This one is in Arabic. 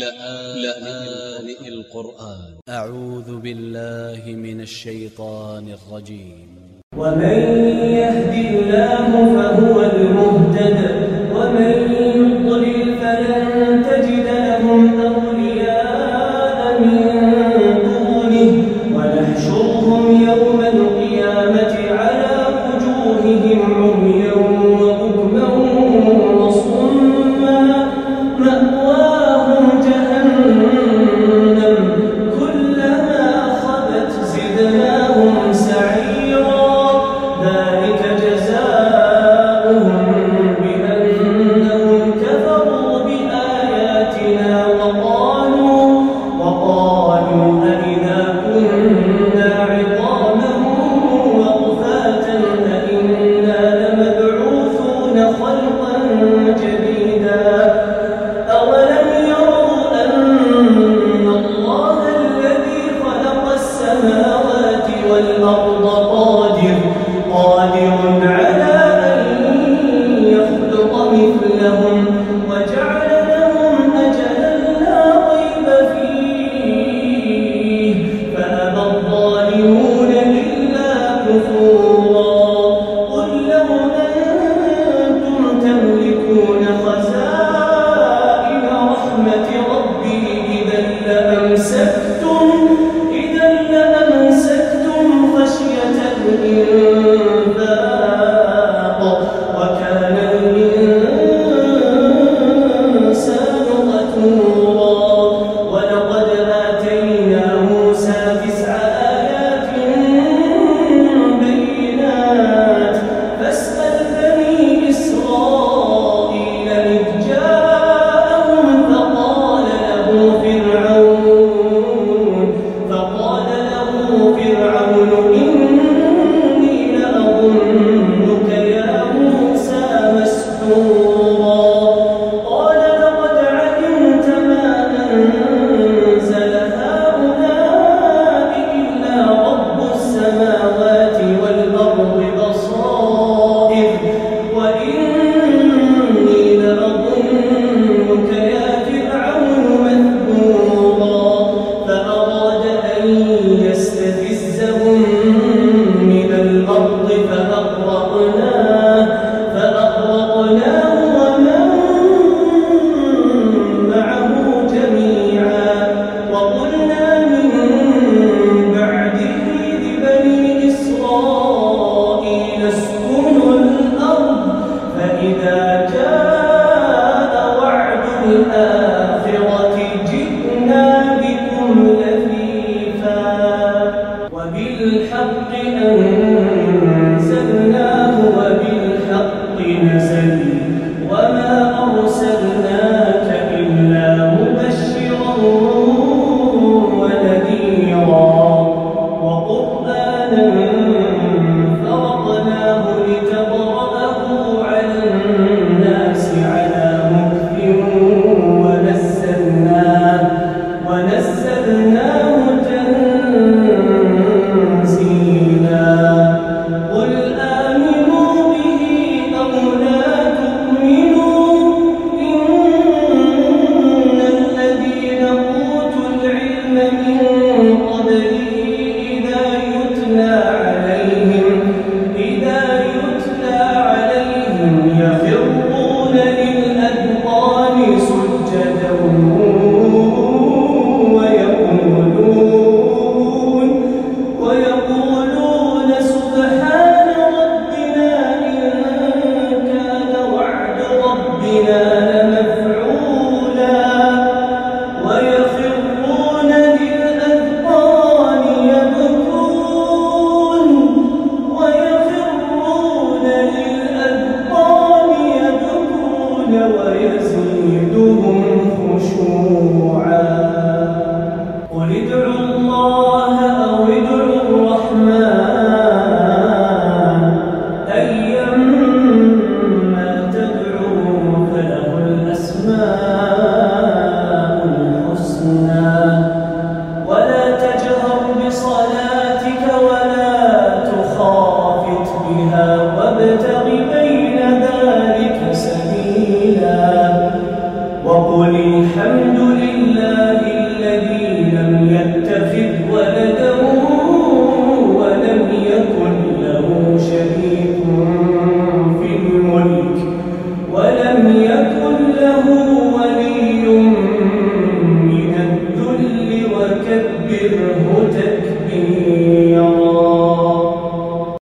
لآن القرآن. أ ع و ذ ب ا ل ل ه من ا ل ش ي ط ا ن ا ل ج ي م ومن يهد الله فهو المهتد وجعل لهم غفور Yeah.